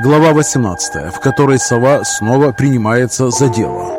Глава 18, в которой сова снова принимается за дело.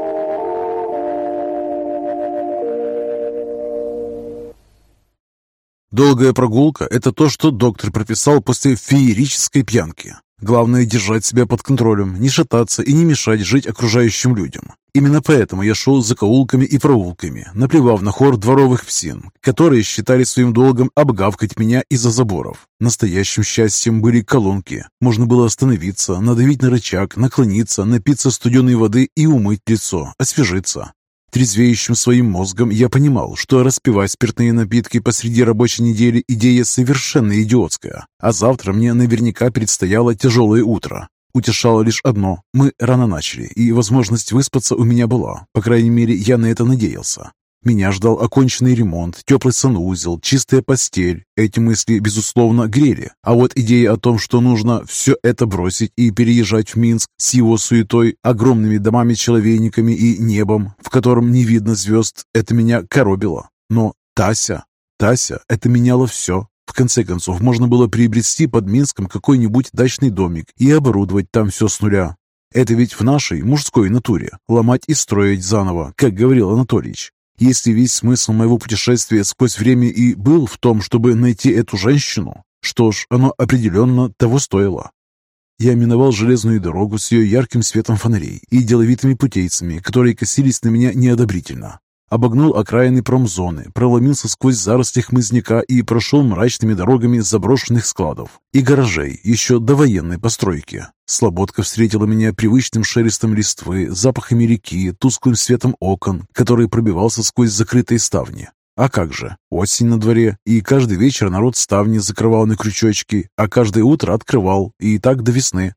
Долгая прогулка – это то, что доктор прописал после феерической пьянки. Главное – держать себя под контролем, не шататься и не мешать жить окружающим людям. Именно поэтому я шел за каулками и проулками, наплевав на хор дворовых псин, которые считали своим долгом обгавкать меня из-за заборов. Настоящим счастьем были колонки. Можно было остановиться, надавить на рычаг, наклониться, напиться студеной воды и умыть лицо, освежиться. Трезвеющим своим мозгом я понимал, что распивать спиртные напитки посреди рабочей недели идея совершенно идиотская, а завтра мне наверняка предстояло тяжелое утро. Утешало лишь одно – мы рано начали, и возможность выспаться у меня была, по крайней мере, я на это надеялся. Меня ждал оконченный ремонт, теплый санузел, чистая постель. Эти мысли, безусловно, грели. А вот идея о том, что нужно все это бросить и переезжать в Минск с его суетой, огромными домами-человейниками и небом, в котором не видно звезд, это меня коробило. Но Тася, Тася, это меняло все. В конце концов, можно было приобрести под Минском какой-нибудь дачный домик и оборудовать там все с нуля. Это ведь в нашей мужской натуре – ломать и строить заново, как говорил Анатольевич. Если весь смысл моего путешествия сквозь время и был в том, чтобы найти эту женщину, что ж, оно определенно того стоило. Я миновал железную дорогу с ее ярким светом фонарей и деловитыми путейцами, которые косились на меня неодобрительно. Обогнул окраины промзоны, проломился сквозь заросли хмызняка и прошел мрачными дорогами заброшенных складов и гаражей еще до военной постройки. Слободка встретила меня привычным шелестом листвы, запахами реки, тусклым светом окон, который пробивался сквозь закрытые ставни. А как же? Осень на дворе, и каждый вечер народ ставни закрывал на крючочки, а каждое утро открывал, и так до весны.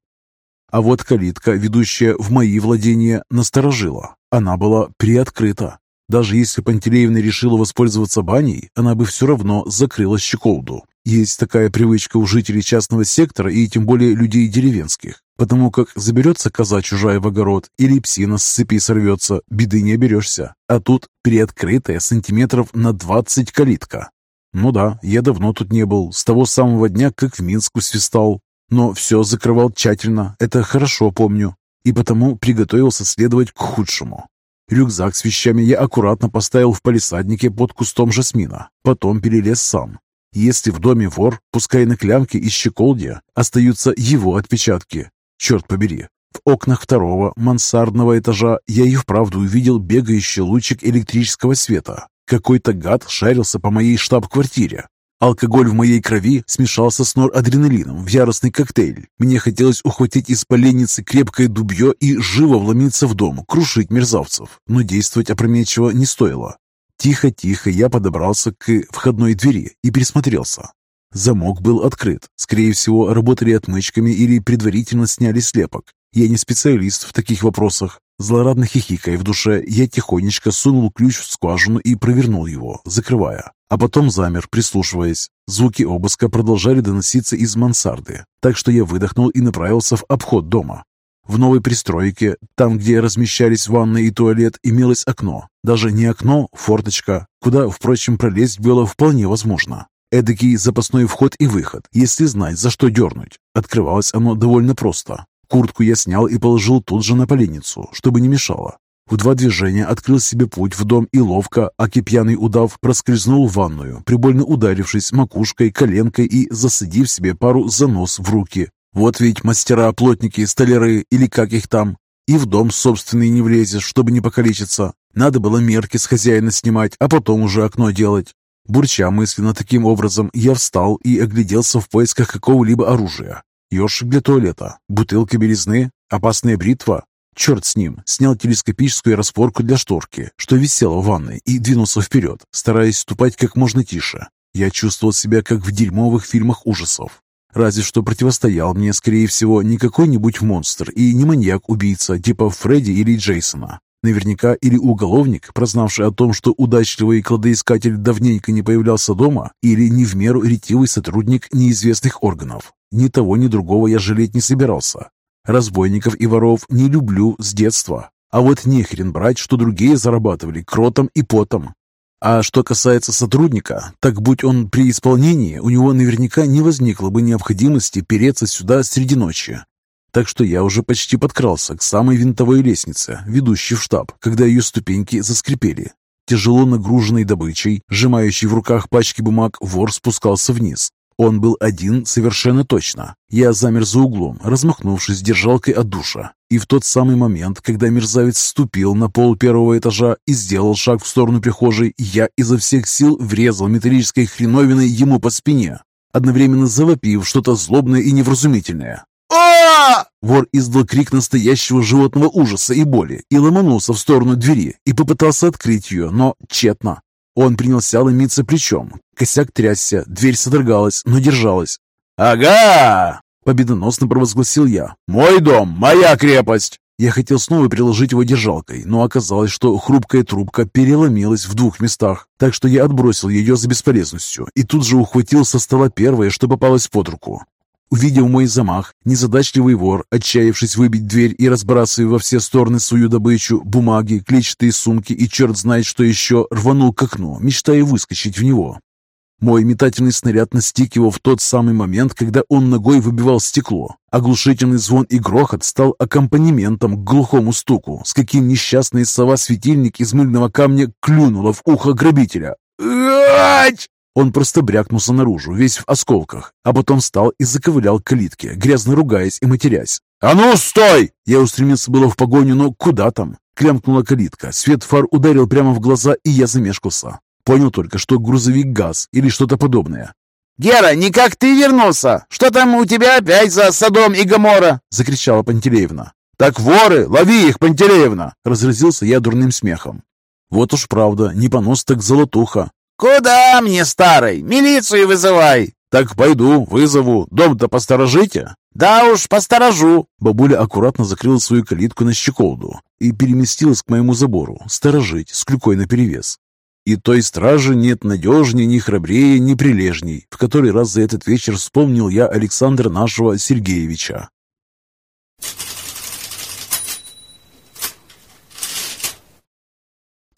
А вот калитка, ведущая в мои владения, насторожила. Она была приоткрыта. Даже если Пантелеевна решила воспользоваться баней, она бы все равно закрыла щеколду. Есть такая привычка у жителей частного сектора и тем более людей деревенских. Потому как заберется коза чужая в огород или псина с цепи сорвется, беды не оберешься. А тут приоткрытая сантиметров на 20 калитка. Ну да, я давно тут не был, с того самого дня, как в Минск свистал. Но все закрывал тщательно, это хорошо помню. И потому приготовился следовать к худшему. Рюкзак с вещами я аккуратно поставил в палисаднике под кустом жасмина, потом перелез сам. Если в доме вор, пускай на клямке и щеколде остаются его отпечатки. Черт побери, в окнах второго мансардного этажа я и вправду увидел бегающий лучик электрического света. Какой-то гад шарился по моей штаб-квартире. Алкоголь в моей крови смешался с норадреналином в яростный коктейль. Мне хотелось ухватить из поленницы крепкое дубье и живо вломиться в дом, крушить мерзавцев. Но действовать опрометчиво не стоило. Тихо-тихо я подобрался к входной двери и присмотрелся. Замок был открыт. Скорее всего, работали отмычками или предварительно сняли слепок. Я не специалист в таких вопросах. Злорадно хихикая в душе, я тихонечко сунул ключ в скважину и провернул его, закрывая. А потом замер, прислушиваясь. Звуки обыска продолжали доноситься из мансарды, так что я выдохнул и направился в обход дома. В новой пристройке, там, где размещались ванна и туалет, имелось окно. Даже не окно, форточка, куда, впрочем, пролезть было вполне возможно. Эдакий запасной вход и выход, если знать, за что дернуть. Открывалось оно довольно просто. Куртку я снял и положил тут же на поленницу, чтобы не мешало. В два движения открыл себе путь в дом и ловко, аки пьяный удав, проскользнул в ванную, прибольно ударившись макушкой, коленкой и засадив себе пару занос в руки. Вот ведь мастера, плотники, столяры или как их там. И в дом собственный не влезешь, чтобы не покалечиться. Надо было мерки с хозяина снимать, а потом уже окно делать. Бурча мысленно таким образом, я встал и огляделся в поисках какого-либо оружия. Ёршик для туалета, бутылка белизны, опасная бритва, Черт с ним, снял телескопическую распорку для шторки, что висела в ванной, и двинулся вперед, стараясь ступать как можно тише. Я чувствовал себя как в дерьмовых фильмах ужасов. Разве что противостоял мне, скорее всего, не какой-нибудь монстр и не маньяк-убийца типа Фредди или Джейсона. Наверняка или уголовник, прознавший о том, что удачливый кладоискатель давненько не появлялся дома, или не в меру ретивый сотрудник неизвестных органов. Ни того, ни другого я жалеть не собирался. Разбойников и воров не люблю с детства. А вот нехрен брать, что другие зарабатывали кротом и потом. А что касается сотрудника, так будь он при исполнении, у него наверняка не возникло бы необходимости переться сюда среди ночи. так что я уже почти подкрался к самой винтовой лестнице, ведущей в штаб, когда ее ступеньки заскрипели. Тяжело нагруженной добычей, сжимающий в руках пачки бумаг, вор спускался вниз. Он был один совершенно точно. Я замер за углом, размахнувшись держалкой от душа. И в тот самый момент, когда мерзавец ступил на пол первого этажа и сделал шаг в сторону прихожей, я изо всех сил врезал металлической хреновиной ему по спине, одновременно завопив что-то злобное и невразумительное. а Вор издал крик настоящего животного ужаса и боли и ломанулся в сторону двери и попытался открыть ее, но тщетно. Он принялся ломиться плечом. Косяк трясся, дверь содрогалась, но держалась. «Ага!» — победоносно провозгласил я. «Мой дом, моя крепость!» Я хотел снова приложить его держалкой, но оказалось, что хрупкая трубка переломилась в двух местах, так что я отбросил ее за бесполезностью и тут же ухватил со стола первое, что попалось под руку. Увидев мой замах, незадачливый вор, отчаявшись выбить дверь и разбрасывая во все стороны свою добычу, бумаги, клетчатые сумки и черт знает что еще, рванул к окну, мечтая выскочить в него. Мой метательный снаряд настиг его в тот самый момент, когда он ногой выбивал стекло. Оглушительный звон и грохот стал аккомпанементом к глухому стуку, с каким несчастная сова-светильник из мыльного камня клюнула в ухо грабителя. «Ать!» Он просто брякнулся наружу, весь в осколках, а потом встал и заковылял к калитке, грязно ругаясь и матерясь. «А ну, стой!» Я устремился было в погоню, но куда там? Клямкнула калитка, свет фар ударил прямо в глаза, и я замешкался. Понял только, что грузовик газ или что-то подобное. «Гера, никак ты вернулся! Что там у тебя опять за Содом и Гомора?» — закричала Пантелеевна. «Так воры, лови их, Пантелеевна!» — разразился я дурным смехом. Вот уж правда, не понос так золотуха. «Куда мне, старый? Милицию вызывай!» «Так пойду, вызову. Дом-то посторожите?» «Да уж, посторожу!» Бабуля аккуратно закрыла свою калитку на щеколду и переместилась к моему забору, сторожить, с клюкой наперевес. И той стражи нет надежнее, ни храбрее, ни прилежней, в который раз за этот вечер вспомнил я Александра нашего Сергеевича.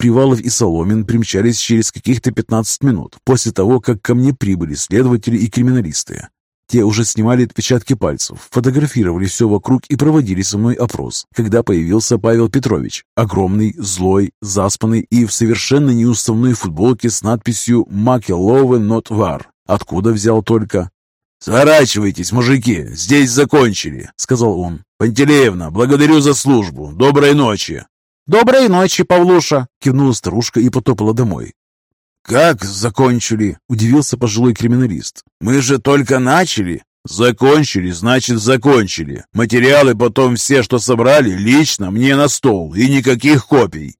Привалов и Соломин примчались через каких-то 15 минут после того, как ко мне прибыли следователи и криминалисты. Те уже снимали отпечатки пальцев, фотографировали все вокруг и проводили со мной опрос, когда появился Павел Петрович, огромный, злой, заспанный и в совершенно неуставной футболке с надписью «Макелове not вар». Откуда взял только? «Сворачивайтесь, мужики, здесь закончили», — сказал он. «Пантелеевна, благодарю за службу. Доброй ночи». «Доброй ночи, Павлуша!» — кивнула старушка и потопала домой. «Как закончили?» — удивился пожилой криминалист. «Мы же только начали!» «Закончили, значит, закончили. Материалы потом все, что собрали, лично мне на стол, и никаких копий».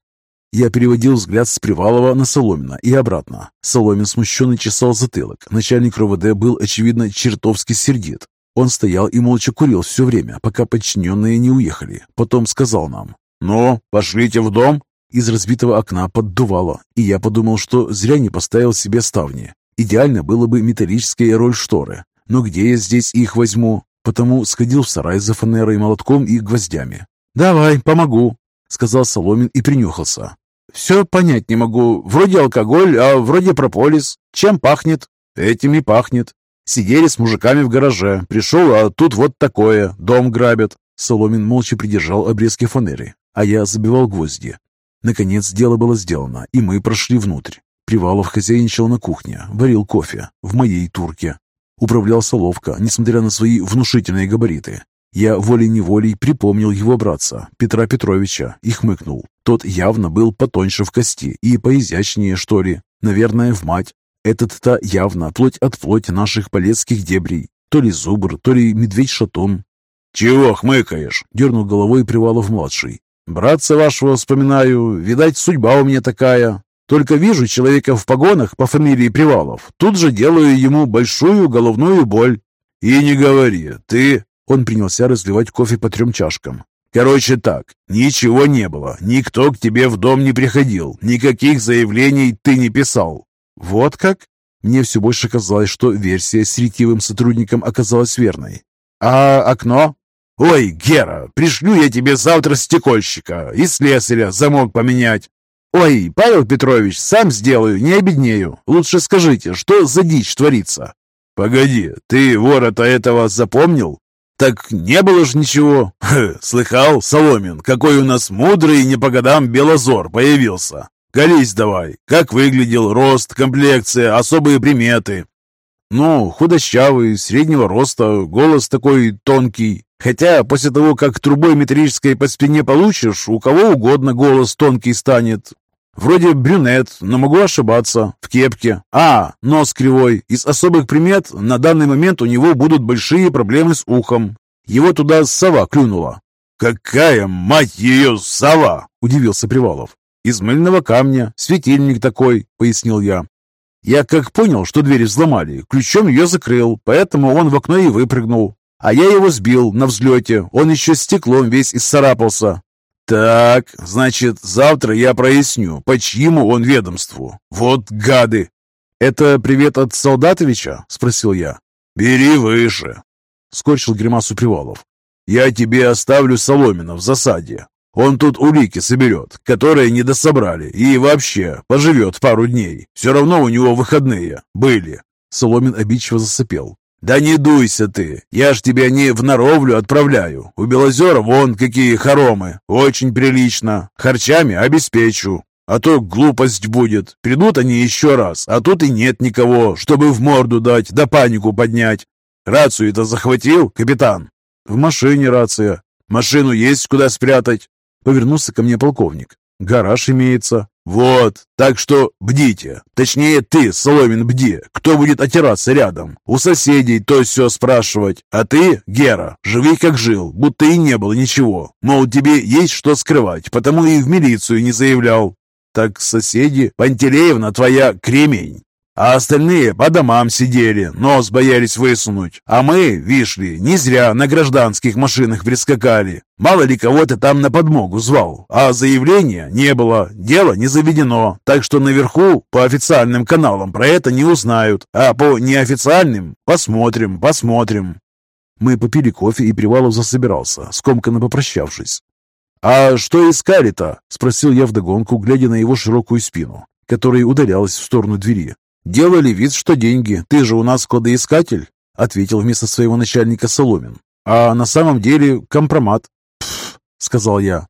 Я переводил взгляд с Привалова на Соломина и обратно. Соломин смущенно чесал затылок. Начальник РОВД был, очевидно, чертовски сердит. Он стоял и молча курил все время, пока подчиненные не уехали. Потом сказал нам, «Ну, пошлите в дом». Из разбитого окна поддувало, и я подумал, что зря не поставил себе ставни. Идеально было бы металлическая роль шторы. Но где я здесь их возьму? Потому сходил в сарай за фанерой, молотком и гвоздями. «Давай, помогу», — сказал Соломин и принюхался. «Все понять не могу. Вроде алкоголь, а вроде прополис. Чем пахнет?» «Этим и пахнет. Сидели с мужиками в гараже. Пришел, а тут вот такое. Дом грабят». Соломин молча придержал обрезки фанеры, а я забивал гвозди. Наконец дело было сделано, и мы прошли внутрь. Привалов хозяйничал на кухне, варил кофе в моей турке. Управлялся ловко, несмотря на свои внушительные габариты. Я волей-неволей припомнил его братца, Петра Петровича, и хмыкнул. Тот явно был потоньше в кости и поизящнее, что ли. Наверное, в мать. Этот-то явно плоть от плоти наших полецких дебрей. То ли зубр, то ли медведь-шатун. «Чего хмыкаешь?» — дернул головой Привалов-младший. Братца вашего вспоминаю, видать, судьба у меня такая. Только вижу человека в погонах по фамилии Привалов, тут же делаю ему большую головную боль. И не говори, ты...» Он принялся разливать кофе по трем чашкам. «Короче так, ничего не было, никто к тебе в дом не приходил, никаких заявлений ты не писал». «Вот как?» Мне все больше казалось, что версия с ретивым сотрудником оказалась верной. «А окно?» «Ой, Гера, пришлю я тебе завтра стекольщика и слесаря замок поменять». «Ой, Павел Петрович, сам сделаю, не обеднею. Лучше скажите, что за дичь творится?» «Погоди, ты вора-то этого запомнил?» «Так не было ж ничего!» Х, «Слыхал, Соломин, какой у нас мудрый и не по годам Белозор появился! Колись давай! Как выглядел, рост, комплекция, особые приметы!» «Ну, худощавый, среднего роста, голос такой тонкий. Хотя после того, как трубой металлической по спине получишь, у кого угодно голос тонкий станет. Вроде брюнет, но могу ошибаться. В кепке. А, нос кривой. Из особых примет на данный момент у него будут большие проблемы с ухом. Его туда сова клюнула. «Какая, мать ее, сова!» – удивился Привалов. «Из мыльного камня, светильник такой», – пояснил я. Я как понял, что дверь взломали, ключом ее закрыл, поэтому он в окно и выпрыгнул. А я его сбил на взлете, он еще стеклом весь исцарапался. «Так, значит, завтра я проясню, по чьему он ведомству. Вот гады!» «Это привет от Солдатовича?» – спросил я. «Бери выше!» – скорчил гримасу Привалов. «Я тебе оставлю Соломина в засаде. Он тут улики соберет, которые не дособрали, и вообще поживет пару дней. Все равно у него выходные были». Соломин обидчиво засопел. «Да не дуйся ты, я ж тебя не в Наровлю отправляю. У Белозера вон какие хоромы, очень прилично. Харчами обеспечу. А то глупость будет. Придут они еще раз, а тут и нет никого, чтобы в морду дать, да панику поднять. Рацию-то захватил, капитан?» «В машине рация. Машину есть куда спрятать?» Повернулся ко мне полковник. «Гараж имеется. «Вот, так что бдите. Точнее, ты, Соломин, бди. Кто будет отираться рядом? У соседей то все спрашивать. А ты, Гера, живи как жил, будто и не было ничего. Мол, тебе есть что скрывать, потому и в милицию не заявлял. Так соседи, Пантелеевна твоя кремень. А остальные по домам сидели, нос боялись высунуть. А мы, вишь ли, не зря на гражданских машинах прискакали. Мало ли кого ты там на подмогу звал. А заявления не было, дело не заведено. Так что наверху по официальным каналам про это не узнают. А по неофициальным посмотрим, посмотрим. Мы попили кофе, и Привалов засобирался, скомканно попрощавшись. «А что искали-то?» — спросил я вдогонку, глядя на его широкую спину, которая удалялась в сторону двери. «Делали вид, что деньги. Ты же у нас кладоискатель», — ответил вместо своего начальника Соломин. «А на самом деле компромат». «Пф», — сказал я.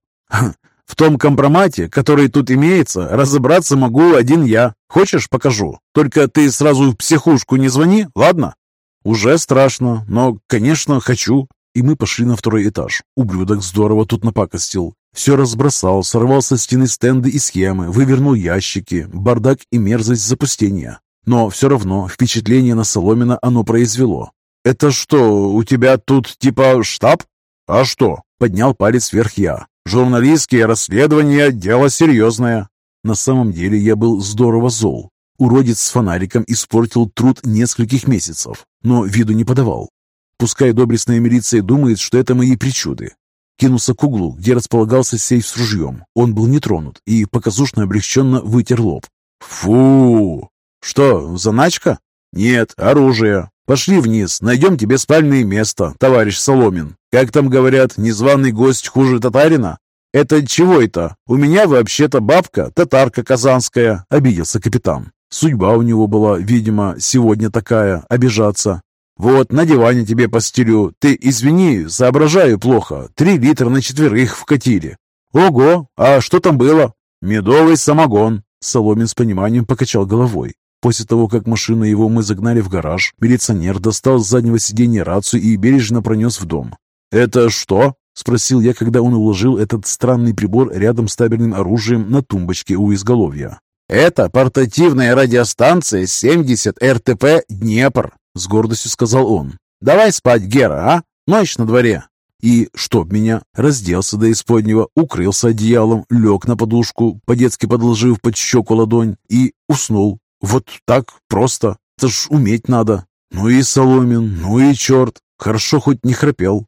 «В том компромате, который тут имеется, разобраться могу один я. Хочешь, покажу? Только ты сразу в психушку не звони, ладно?» «Уже страшно, но, конечно, хочу». И мы пошли на второй этаж. Ублюдок здорово тут напакостил. Все разбросал, сорвал со стены стенды и схемы, вывернул ящики, бардак и мерзость запустения. Но все равно впечатление на Соломина оно произвело. «Это что, у тебя тут типа штаб?» «А что?» — поднял палец вверх я. «Журналистские расследования — дело серьезное». На самом деле я был здорово зол. Уродец с фонариком испортил труд нескольких месяцев, но виду не подавал. Пускай доблестная милиция думает, что это мои причуды. Кинулся к углу, где располагался сейф с ружьем. Он был не тронут и показушно облегченно вытер лоб. «Фу!» «Что, заначка?» «Нет, оружие. Пошли вниз, найдем тебе спальное место, товарищ Соломин. Как там говорят, незваный гость хуже татарина?» «Это чего это? У меня вообще-то бабка, татарка казанская», — обиделся капитан. Судьба у него была, видимо, сегодня такая, обижаться. «Вот, на диване тебе постелю. Ты извини, соображаю плохо. Три литра на четверых вкатили». «Ого! А что там было?» «Медовый самогон». Соломин с пониманием покачал головой. После того, как машину его мы загнали в гараж, милиционер достал с заднего сиденья рацию и бережно пронес в дом. «Это что?» – спросил я, когда он уложил этот странный прибор рядом с табельным оружием на тумбочке у изголовья. «Это портативная радиостанция 70 РТП «Днепр», — с гордостью сказал он. «Давай спать, Гера, а? Ночь на дворе». И, чтоб меня, разделся до исподнего, укрылся одеялом, лег на подушку, по-детски подложив под щеку ладонь, и уснул, вот так просто. Это ж уметь надо. Ну и Соломин, ну и черт. Хорошо хоть не храпел.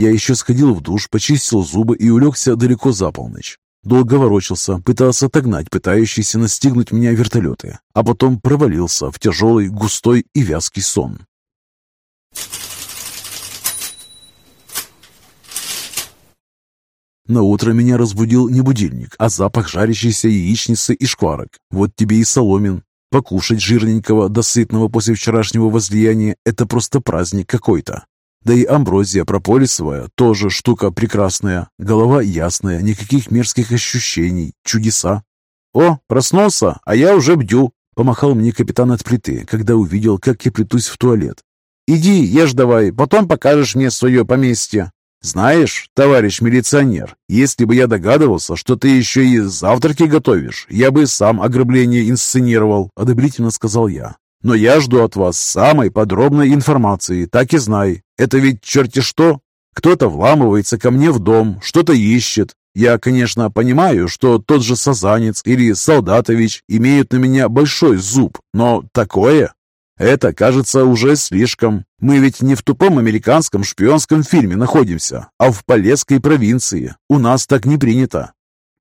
Я еще сходил в душ, почистил зубы и улегся далеко за полночь. Долго ворочался, пытался отогнать пытающиеся настигнуть меня вертолеты, а потом провалился в тяжелый, густой и вязкий сон. На утро меня разбудил не будильник, а запах жарящейся яичницы и шкварок. Вот тебе и соломин. Покушать жирненького, досытного после вчерашнего возлияния – это просто праздник какой-то. Да и амброзия прополисовая тоже штука прекрасная. Голова ясная, никаких мерзких ощущений, чудеса. «О, проснулся, а я уже бдю», — помахал мне капитан от плиты, когда увидел, как я плетусь в туалет. «Иди, ешь давай, потом покажешь мне свое поместье». «Знаешь, товарищ милиционер, если бы я догадывался, что ты еще и завтраки готовишь, я бы сам ограбление инсценировал», — одобрительно сказал я. «Но я жду от вас самой подробной информации, так и знай. Это ведь черти что. Кто-то вламывается ко мне в дом, что-то ищет. Я, конечно, понимаю, что тот же Сазанец или Солдатович имеют на меня большой зуб, но такое...» Это, кажется, уже слишком. Мы ведь не в тупом американском шпионском фильме находимся, а в Полесской провинции. У нас так не принято.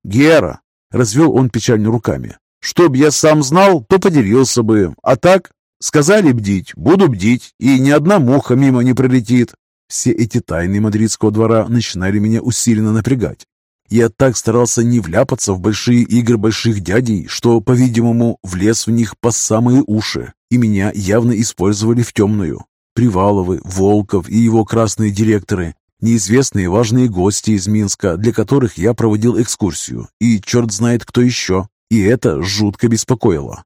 Гера, развел он печально руками. Чтоб я сам знал, то поделился бы. А так, сказали бдить, буду бдить, и ни одна муха мимо не пролетит. Все эти тайны мадридского двора начинали меня усиленно напрягать. Я так старался не вляпаться в большие игры больших дядей, что, по-видимому, влез в них по самые уши и меня явно использовали в темную. Приваловы, Волков и его красные директоры, неизвестные важные гости из Минска, для которых я проводил экскурсию, и черт знает кто еще. И это жутко беспокоило.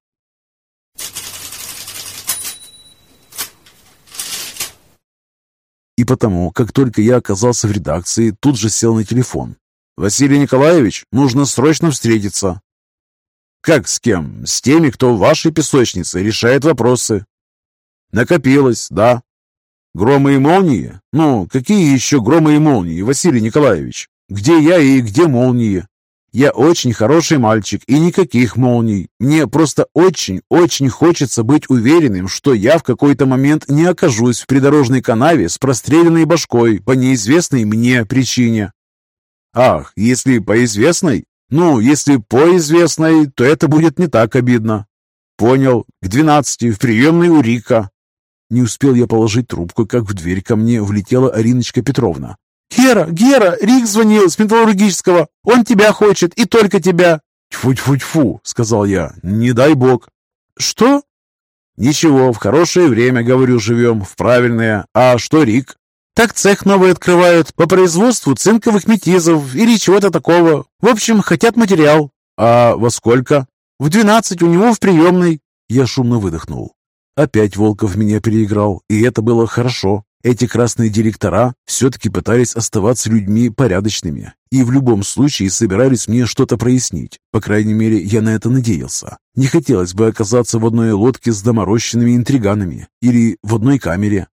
И потому, как только я оказался в редакции, тут же сел на телефон. «Василий Николаевич, нужно срочно встретиться. Как с кем? С теми, кто в вашей песочнице решает вопросы. Накопилось, да. Громы и молнии? Ну, какие еще громы и молнии, Василий Николаевич? Где я и где молнии? Я очень хороший мальчик и никаких молний. Мне просто очень-очень хочется быть уверенным, что я в какой-то момент не окажусь в придорожной канаве с простреленной башкой по неизвестной мне причине. Ах, если по известной? Ну, если по известной, то это будет не так обидно. Понял. К двенадцати в приемной у Рика. Не успел я положить трубку, как в дверь ко мне влетела Ариночка Петровна. «Гера, Гера, Рик звонил с металлургического. Он тебя хочет, и только тебя». «Тьфу-тьфу-тьфу», — сказал я. «Не дай бог». «Что?» «Ничего, в хорошее время, говорю, живем, в правильное. А что Рик?» Так цех новый открывают по производству цинковых метизов или чего-то такого. В общем, хотят материал. А во сколько? В двенадцать у него в приемной. Я шумно выдохнул. Опять Волков меня переиграл, и это было хорошо. Эти красные директора все-таки пытались оставаться людьми порядочными и в любом случае собирались мне что-то прояснить. По крайней мере, я на это надеялся. Не хотелось бы оказаться в одной лодке с доморощенными интриганами или в одной камере,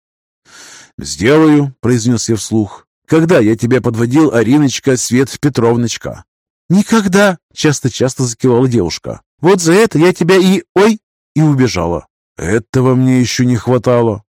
«Сделаю», — произнес я вслух. «Когда я тебя подводил, Ариночка, Свет Петровночка?» «Никогда!» — часто-часто закивала девушка. «Вот за это я тебя и... Ой!» и убежала. «Этого мне еще не хватало».